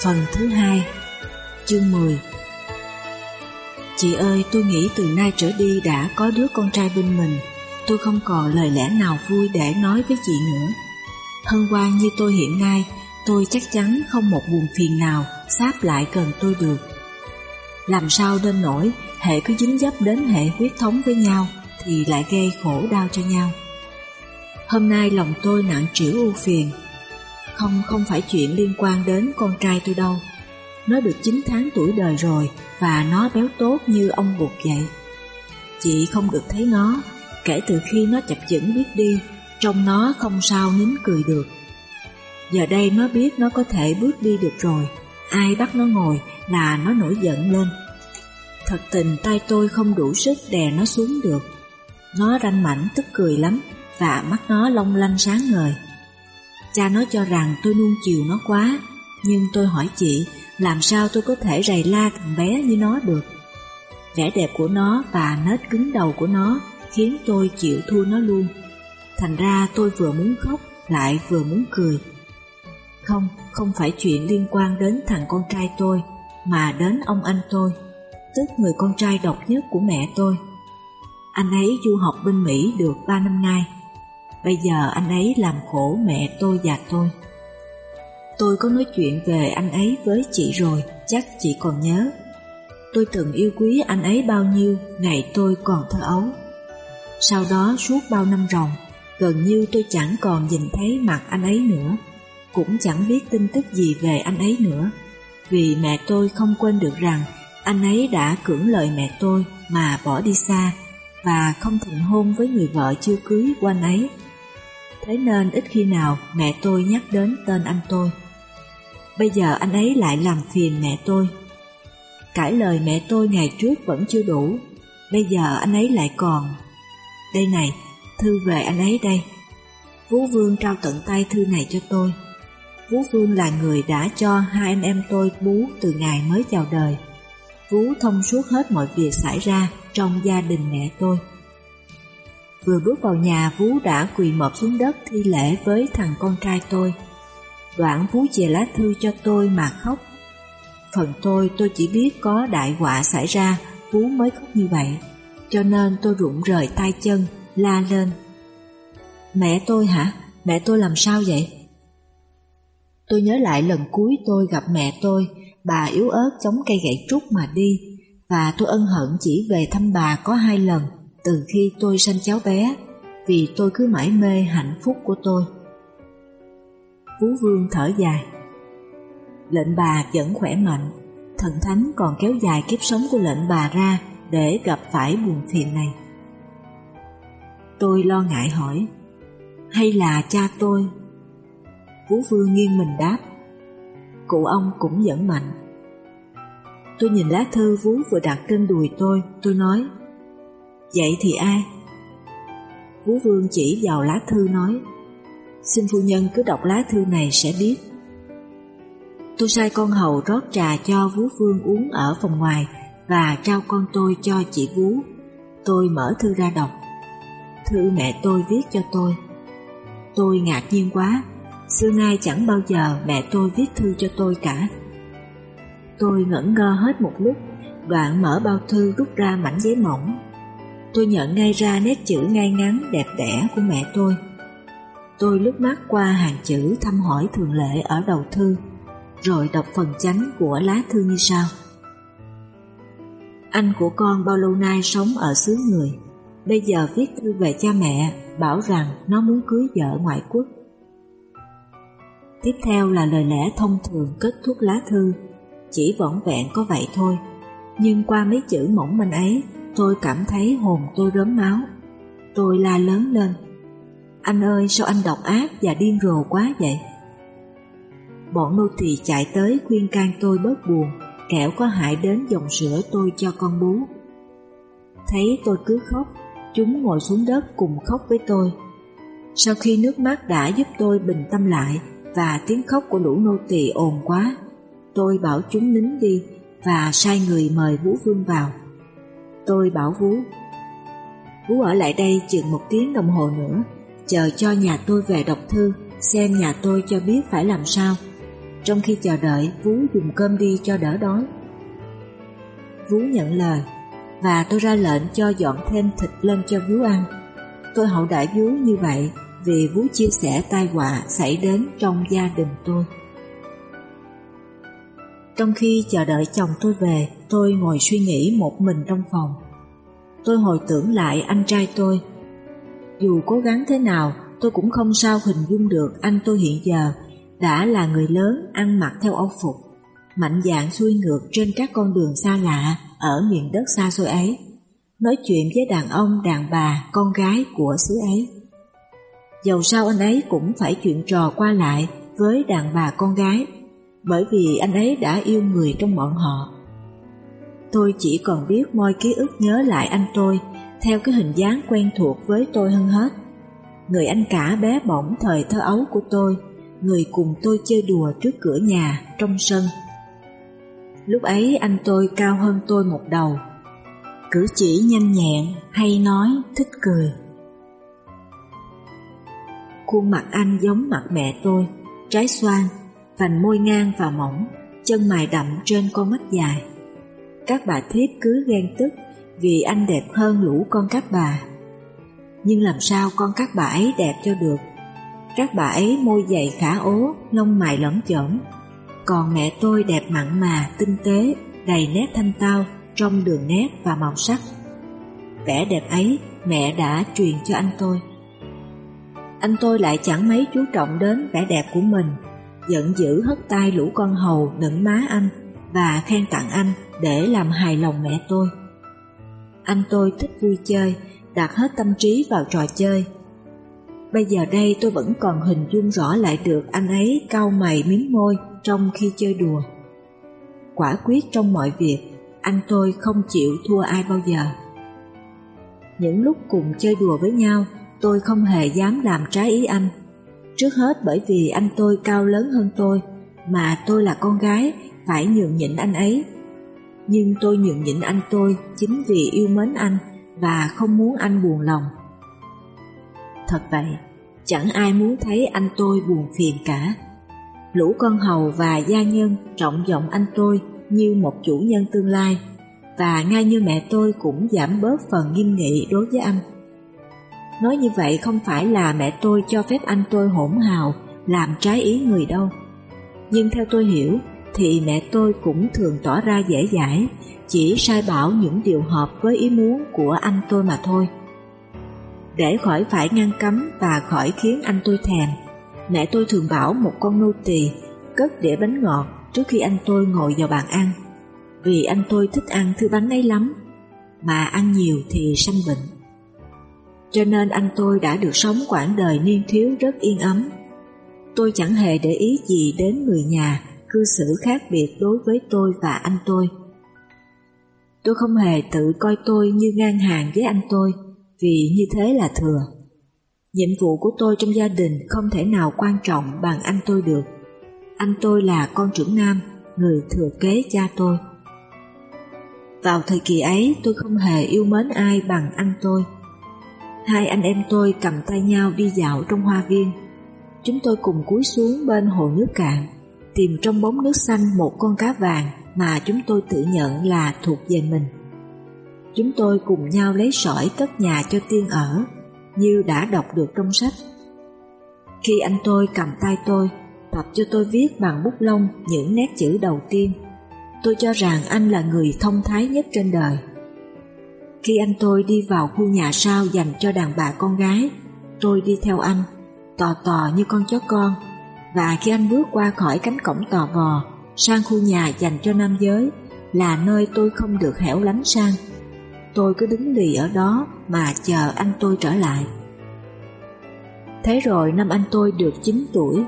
Phần thứ hai, Chương 10 Chị ơi, tôi nghĩ từ nay trở đi đã có đứa con trai bên mình. Tôi không còn lời lẽ nào vui để nói với chị nữa. Hân hoan như tôi hiện nay, Tôi chắc chắn không một buồn phiền nào, Sáp lại gần tôi được. Làm sao nên nổi Hệ cứ dính dấp đến hệ huyết thống với nhau Thì lại gây khổ đau cho nhau. Hôm nay lòng tôi nặng trĩu ưu phiền không không phải chuyện liên quan đến con trai tôi đâu. Nó được 9 tháng tuổi đời rồi Và nó béo tốt như ông bụt vậy. Chị không được thấy nó, Kể từ khi nó chập chững biết đi Trong nó không sao nín cười được. Giờ đây nó biết nó có thể bước đi được rồi, Ai bắt nó ngồi là nó nổi giận lên. Thật tình tay tôi không đủ sức đè nó xuống được. Nó ranh mảnh tức cười lắm Và mắt nó long lanh sáng ngời. Cha nó cho rằng tôi nuông chiều nó quá Nhưng tôi hỏi chị Làm sao tôi có thể rầy la thằng bé như nó được? Vẻ đẹp của nó và nết cứng đầu của nó Khiến tôi chịu thua nó luôn. Thành ra tôi vừa muốn khóc Lại vừa muốn cười. Không, không phải chuyện liên quan đến thằng con trai tôi Mà đến ông anh tôi Tức người con trai độc nhất của mẹ tôi. Anh ấy du học bên Mỹ được 3 năm nay. Bây giờ anh ấy làm khổ mẹ tôi và tôi. Tôi có nói chuyện về anh ấy với chị rồi, Chắc chị còn nhớ. Tôi từng yêu quý anh ấy bao nhiêu, Ngày tôi còn thơ ấu. Sau đó suốt bao năm ròng, Gần như tôi chẳng còn nhìn thấy mặt anh ấy nữa. Cũng chẳng biết tin tức gì về anh ấy nữa. Vì mẹ tôi không quên được rằng Anh ấy đã cưỡng lời mẹ tôi Mà bỏ đi xa Và không thành hôn với người vợ chưa cưới của anh ấy. Thế nên ít khi nào mẹ tôi nhắc đến tên anh tôi. Bây giờ anh ấy lại làm phiền mẹ tôi. Cãi lời mẹ tôi ngày trước vẫn chưa đủ Bây giờ anh ấy lại còn. Đây này, thư về anh ấy đây. Vũ Vương trao tận tay thư này cho tôi. Vũ Vương là người đã cho hai anh em tôi bú từ ngày mới chào đời. Vũ thông suốt hết mọi việc xảy ra trong gia đình mẹ tôi. Vừa bước vào nhà Vú đã quỳ mọp xuống đất thi lễ với thằng con trai tôi. Đoạn Vú chìa lá thư cho tôi mà khóc. Phần tôi tôi chỉ biết có đại họa xảy ra Vú mới khóc như vậy. Cho nên tôi rụng rời tay chân, la lên. Mẹ tôi hả? Mẹ tôi làm sao vậy? Tôi nhớ lại lần cuối tôi gặp mẹ tôi, bà yếu ớt chống cây gậy trúc mà đi, và tôi ân hận chỉ về thăm bà có hai lần từ khi tôi sanh cháu bé, vì tôi cứ mãi mê hạnh phúc của tôi. Phú Vương thở dài. Lệnh bà vẫn khỏe mạnh, thần thánh còn kéo dài kiếp sống của lệnh bà ra để gặp phải buồn phiền này. Tôi lo ngại hỏi, hay là cha tôi? Phú Vương nghiêng mình đáp, cụ ông cũng vẫn mạnh. Tôi nhìn lá thư Vú vừa đặt trên đùi tôi, tôi nói, Vậy thì ai? Vũ Vương chỉ vào lá thư nói, Xin phu nhân cứ đọc lá thư này sẽ biết. Tôi sai con hầu rót trà cho Vũ Vương uống ở phòng ngoài Và trao con tôi cho chị Vũ Tôi mở thư ra đọc. Thư mẹ tôi viết cho tôi. Tôi ngạc nhiên quá, Xưa nay chẳng bao giờ mẹ tôi viết thư cho tôi cả. Tôi ngẩn ngơ hết một lúc, Đoạn mở bao thư rút ra mảnh giấy mỏng tôi nhận ngay ra nét chữ ngay ngắn đẹp đẽ của mẹ tôi. Tôi lướt mắt qua hàng chữ thăm hỏi thường lệ ở đầu thư, rồi đọc phần chánh của lá thư như sau. Anh của con bao lâu nay sống ở xứ người, bây giờ viết thư về cha mẹ, bảo rằng nó muốn cưới vợ ngoại quốc. Tiếp theo là lời lẽ thông thường kết thúc lá thư, chỉ vỏn vẹn có vậy thôi, nhưng qua mấy chữ mỏng manh ấy Tôi cảm thấy hồn tôi rớm máu. Tôi la lớn lên. Anh ơi sao anh độc ác và điên rồ quá vậy? Bọn nô tỳ chạy tới khuyên can tôi bớt buồn, kẻo có hại đến dòng sữa tôi cho con bú. Thấy tôi cứ khóc, chúng ngồi xuống đất cùng khóc với tôi. Sau khi nước mắt đã giúp tôi bình tâm lại và tiếng khóc của lũ nô tỳ ồn quá, tôi bảo chúng nín đi và sai người mời Vũ Vương vào. Tôi bảo Vú Vú ở lại đây chừng một tiếng đồng hồ nữa Chờ cho nhà tôi về đọc thư Xem nhà tôi cho biết phải làm sao Trong khi chờ đợi, Vú dùng cơm đi cho đỡ đói. Vú nhận lời, và tôi ra lệnh cho dọn thêm thịt lên cho Vú ăn. Tôi hậu đãi Vú như vậy vì Vú chia sẻ tai họa xảy đến trong gia đình tôi. Trong khi chờ đợi chồng tôi về, tôi ngồi suy nghĩ một mình trong phòng. Tôi hồi tưởng lại anh trai tôi. Dù cố gắng thế nào, tôi cũng không sao hình dung được anh tôi hiện giờ đã là người lớn ăn mặc theo âu phục, mạnh dạn xuôi ngược trên các con đường xa lạ ở miền đất xa xôi ấy, nói chuyện với đàn ông, đàn bà, con gái của xứ ấy. Dầu sao anh ấy cũng phải chuyện trò qua lại với đàn bà con gái, bởi vì anh ấy đã yêu người trong bọn họ. Tôi chỉ còn biết moi ký ức nhớ lại anh tôi theo cái hình dáng quen thuộc với tôi hơn hết. Người anh cả bé bỏng thời thơ ấu của tôi, người cùng tôi chơi đùa trước cửa nhà, trong sân. Lúc ấy anh tôi cao hơn tôi một đầu, cử chỉ nhanh nhẹn, hay nói, thích cười. Khuôn mặt anh giống mặt mẹ tôi, trái xoan, vành môi ngang và mỏng, chân mày đậm trên con mắt dài. Các bà thiếp cứ ghen tức vì anh đẹp hơn lũ con các bà. Nhưng làm sao con các bà ấy đẹp cho được? Các bà ấy môi dày khả ố, lông mày lẫn chởm. Còn mẹ tôi đẹp mặn mà, tinh tế, đầy nét thanh tao trong đường nét và màu sắc. Vẻ đẹp ấy mẹ đã truyền cho anh tôi. Anh tôi lại chẳng mấy chú trọng đến vẻ đẹp của mình, giận dữ hất tay lũ con hầu nựng má anh và khen tặng anh để làm hài lòng mẹ tôi. Anh tôi thích vui chơi, đặt hết tâm trí vào trò chơi. Bây giờ đây tôi vẫn còn hình dung rõ lại được anh ấy cau mày miếng môi trong khi chơi đùa. Quả quyết trong mọi việc, anh tôi không chịu thua ai bao giờ. Những lúc cùng chơi đùa với nhau, tôi không hề dám làm trái ý anh. Trước hết bởi vì anh tôi cao lớn hơn tôi, mà tôi là con gái, phải nhường nhịn anh ấy nhưng tôi nhường nhịn anh tôi chính vì yêu mến anh và không muốn anh buồn lòng. Thật vậy, chẳng ai muốn thấy anh tôi buồn phiền cả. Lũ con hầu và gia nhân trọng vọng anh tôi như một chủ nhân tương lai và ngay như mẹ tôi cũng giảm bớt phần nghiêm nghị đối với anh. Nói như vậy không phải là mẹ tôi cho phép anh tôi hỗn hào làm trái ý người đâu. Nhưng theo tôi hiểu, thì mẹ tôi cũng thường tỏ ra dễ dãi, chỉ sai bảo những điều hợp với ý muốn của anh tôi mà thôi. Để khỏi phải ngăn cấm và khỏi khiến anh tôi thèm, mẹ tôi thường bảo một con nô tỳ cất đĩa bánh ngọt trước khi anh tôi ngồi vào bàn ăn, vì anh tôi thích ăn thứ bánh ấy lắm, mà ăn nhiều thì sanh bệnh. Cho nên anh tôi đã được sống quãng đời niên thiếu rất yên ấm. Tôi chẳng hề để ý gì đến người nhà cư xử khác biệt đối với tôi và anh tôi. Tôi không hề tự coi tôi như ngang hàng với anh tôi, vì như thế là thừa. Nhiệm vụ của tôi trong gia đình không thể nào quan trọng bằng anh tôi được. Anh tôi là con trưởng nam, người thừa kế cha tôi. Vào thời kỳ ấy tôi không hề yêu mến ai bằng anh tôi. Hai anh em tôi cầm tay nhau đi dạo trong hoa viên. Chúng tôi cùng cúi xuống bên hồ nước cạn tìm trong bóng nước xanh một con cá vàng mà chúng tôi tự nhận là thuộc về mình. Chúng tôi cùng nhau lấy sỏi cất nhà cho tiên ở, như đã đọc được trong sách. Khi anh tôi cầm tay tôi, tập cho tôi viết bằng bút lông những nét chữ đầu tiên, tôi cho rằng anh là người thông thái nhất trên đời. Khi anh tôi đi vào khu nhà sau dành cho đàn bà con gái, tôi đi theo anh, tò tò như con chó con, và khi anh bước qua khỏi cánh cổng tò vò sang khu nhà dành cho nam giới là nơi tôi không được hẻo lánh sang. Tôi cứ đứng lì ở đó mà chờ anh tôi trở lại. Thế rồi năm anh tôi được 9 tuổi,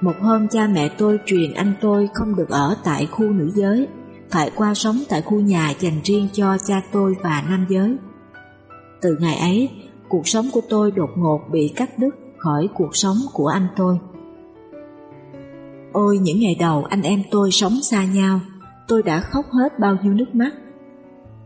một hôm cha mẹ tôi truyền anh tôi không được ở tại khu nữ giới, phải qua sống tại khu nhà dành riêng cho cha tôi và nam giới. Từ ngày ấy, cuộc sống của tôi đột ngột bị cắt đứt khỏi cuộc sống của anh tôi. Ôi những ngày đầu anh em tôi sống xa nhau, tôi đã khóc hết bao nhiêu nước mắt.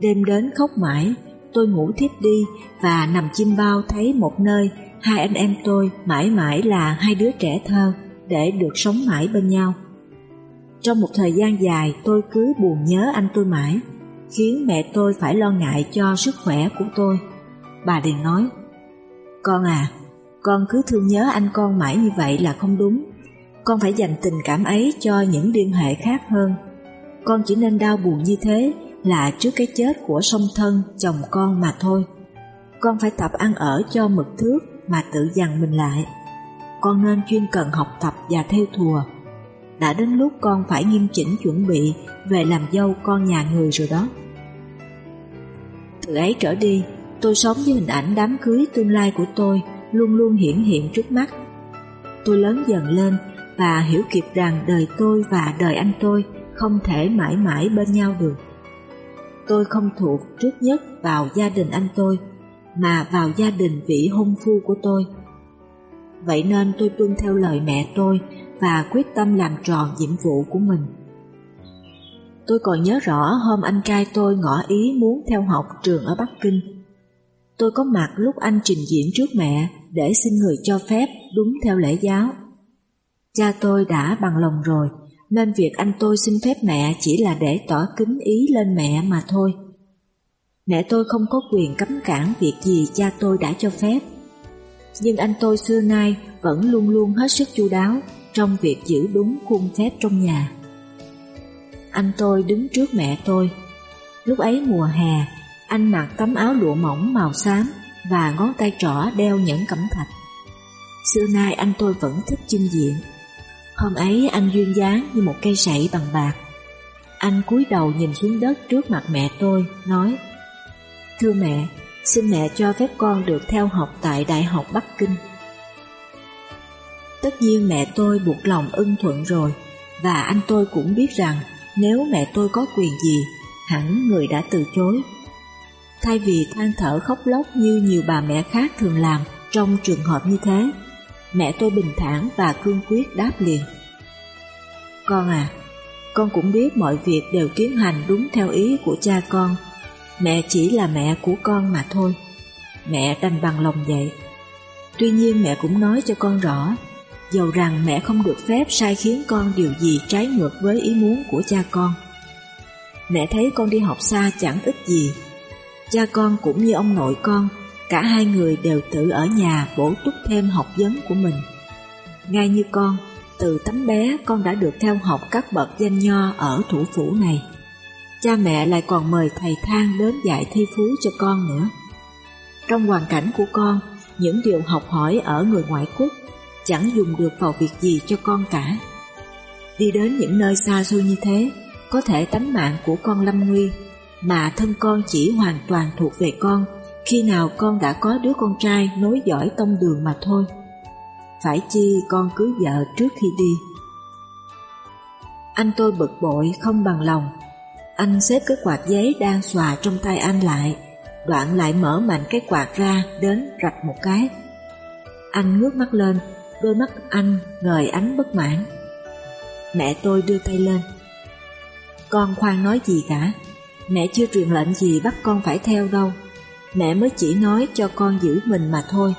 Đêm đến khóc mãi, tôi ngủ thiếp đi và nằm chim bao thấy một nơi hai anh em tôi mãi mãi là hai đứa trẻ thơ để được sống mãi bên nhau. Trong một thời gian dài tôi cứ buồn nhớ anh tôi mãi, khiến mẹ tôi phải lo ngại cho sức khỏe của tôi. Bà liền nói, Con à, con cứ thương nhớ anh con mãi như vậy là không đúng. Con phải dành tình cảm ấy cho những liên hệ khác hơn. Con chỉ nên đau buồn như thế là trước cái chết của song thân chồng con mà thôi. Con phải tập ăn ở cho mực thước mà tự dằn mình lại. Con nên chuyên cần học tập và theo thùa. Đã đến lúc con phải nghiêm chỉnh chuẩn bị về làm dâu con nhà người rồi đó. Từ ấy trở đi, tôi sống với hình ảnh đám cưới tương lai của tôi luôn luôn hiển hiện trước mắt. Tôi lớn dần lên và hiểu kịp rằng đời tôi và đời anh tôi không thể mãi mãi bên nhau được. Tôi không thuộc trước nhất vào gia đình anh tôi, mà vào gia đình vị hôn phu của tôi. Vậy nên tôi tuân theo lời mẹ tôi và quyết tâm làm tròn nhiệm vụ của mình. Tôi còn nhớ rõ hôm anh trai tôi ngỏ ý muốn theo học trường ở Bắc Kinh. Tôi có mặt lúc anh trình diễn trước mẹ để xin người cho phép đúng theo lễ giáo. Cha tôi đã bằng lòng rồi, nên việc anh tôi xin phép mẹ chỉ là để tỏ kính ý lên mẹ mà thôi. Mẹ tôi không có quyền cấm cản việc gì cha tôi đã cho phép. Nhưng anh tôi xưa nay vẫn luôn luôn hết sức chu đáo trong việc giữ đúng khuôn phép trong nhà. Anh tôi đứng trước mẹ tôi. Lúc ấy mùa hè, anh mặc tấm áo lụa mỏng màu xám và ngón tay trỏ đeo nhẫn cẩm thạch. Xưa nay anh tôi vẫn thích chinh diện. Hôm ấy anh duyên dáng như một cây sậy bằng bạc. Anh cúi đầu nhìn xuống đất trước mặt mẹ tôi, nói Thưa mẹ, xin mẹ cho phép con được theo học tại Đại học Bắc Kinh. Tất nhiên mẹ tôi buộc lòng ưng thuận rồi, và anh tôi cũng biết rằng nếu mẹ tôi có quyền gì, hẳn người đã từ chối. Thay vì than thở khóc lóc như nhiều bà mẹ khác thường làm trong trường hợp như thế, mẹ tôi bình thản và cương quyết đáp liền. Con à, con cũng biết mọi việc đều tiến hành đúng theo ý của cha con. Mẹ chỉ là mẹ của con mà thôi. Mẹ đành bằng lòng vậy. Tuy nhiên mẹ cũng nói cho con rõ, dầu rằng mẹ không được phép sai khiến con điều gì trái ngược với ý muốn của cha con. Mẹ thấy con đi học xa chẳng ích gì. Cha con cũng như ông nội con Cả hai người đều tự ở nhà bổ túc thêm học vấn của mình. Ngay như con, từ tấm bé con đã được theo học các bậc danh nho ở thủ phủ này. Cha mẹ lại còn mời thầy thang đến dạy thi phú cho con nữa. Trong hoàn cảnh của con, những điều học hỏi ở người ngoại quốc chẳng dùng được vào việc gì cho con cả. Đi đến những nơi xa xôi như thế, có thể tánh mạng của con lâm nguy, mà thân con chỉ hoàn toàn thuộc về con khi nào con đã có đứa con trai nối dõi tông đường mà thôi. Phải chi con cưới vợ trước khi đi. Anh tôi bực bội không bằng lòng. Anh xếp cái quạt giấy đang xòa trong tay anh lại, đoạn lại mở mạnh cái quạt ra đến rạch một cái. Anh ngước mắt lên, đôi mắt anh ngời ánh bất mãn. Mẹ tôi đưa tay lên. Con khoan nói gì cả, mẹ chưa truyền lệnh gì bắt con phải theo đâu mẹ mới chỉ nói cho con giữ mình mà thôi.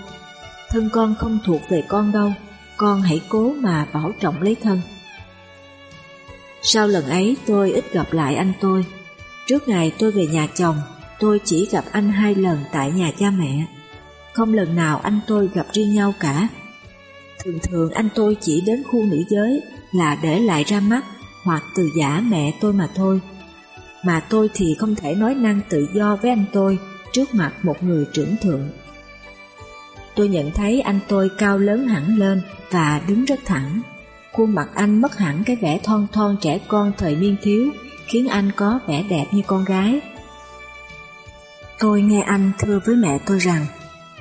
Thân con không thuộc về con đâu, con hãy cố mà bảo trọng lấy thân. Sau lần ấy tôi ít gặp lại anh tôi. Trước ngày tôi về nhà chồng, tôi chỉ gặp anh hai lần tại nhà cha mẹ. Không lần nào anh tôi gặp riêng nhau cả. Thường thường anh tôi chỉ đến khu nữ giới là để lại ra mắt hoặc từ giả mẹ tôi mà thôi. Mà tôi thì không thể nói năng tự do với anh tôi trước mặt một người trưởng thượng. Tôi nhận thấy anh tôi cao lớn hẳn lên và đứng rất thẳng. Khuôn mặt anh mất hẳn cái vẻ thon thon trẻ con thời niên thiếu, khiến anh có vẻ đẹp như con gái. Tôi nghe anh thưa với mẹ tôi rằng,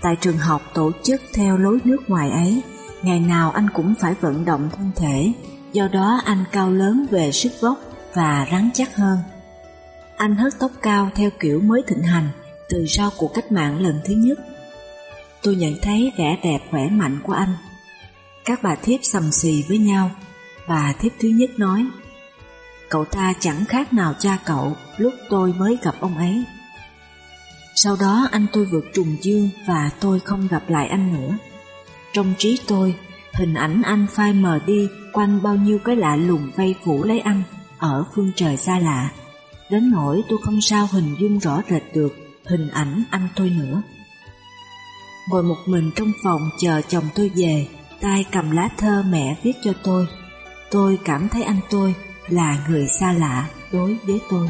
tại trường học tổ chức theo lối nước ngoài ấy, ngày nào anh cũng phải vận động thân thể, do đó anh cao lớn về sức vóc và rắn chắc hơn. Anh hớt tóc cao theo kiểu mới thịnh hành, từ sau cuộc cách mạng lần thứ nhất. Tôi nhận thấy vẻ đẹp khỏe mạnh của anh. Các bà thiếp sầm xì với nhau, bà thiếp thứ nhất nói Cậu ta chẳng khác nào cha cậu lúc tôi mới gặp ông ấy. Sau đó anh tôi vượt trùng dương và tôi không gặp lại anh nữa. Trong trí tôi, Hình ảnh anh phai mờ đi quanh bao nhiêu cái lạ lùng vây phủ lấy anh ở phương trời xa lạ. Đến nỗi tôi không sao hình dung rõ rệt được hình ảnh anh tôi nữa. Ngồi một mình trong phòng chờ chồng tôi về, tay cầm lá thơ mẹ viết cho tôi. Tôi cảm thấy anh tôi là người xa lạ đối với tôi.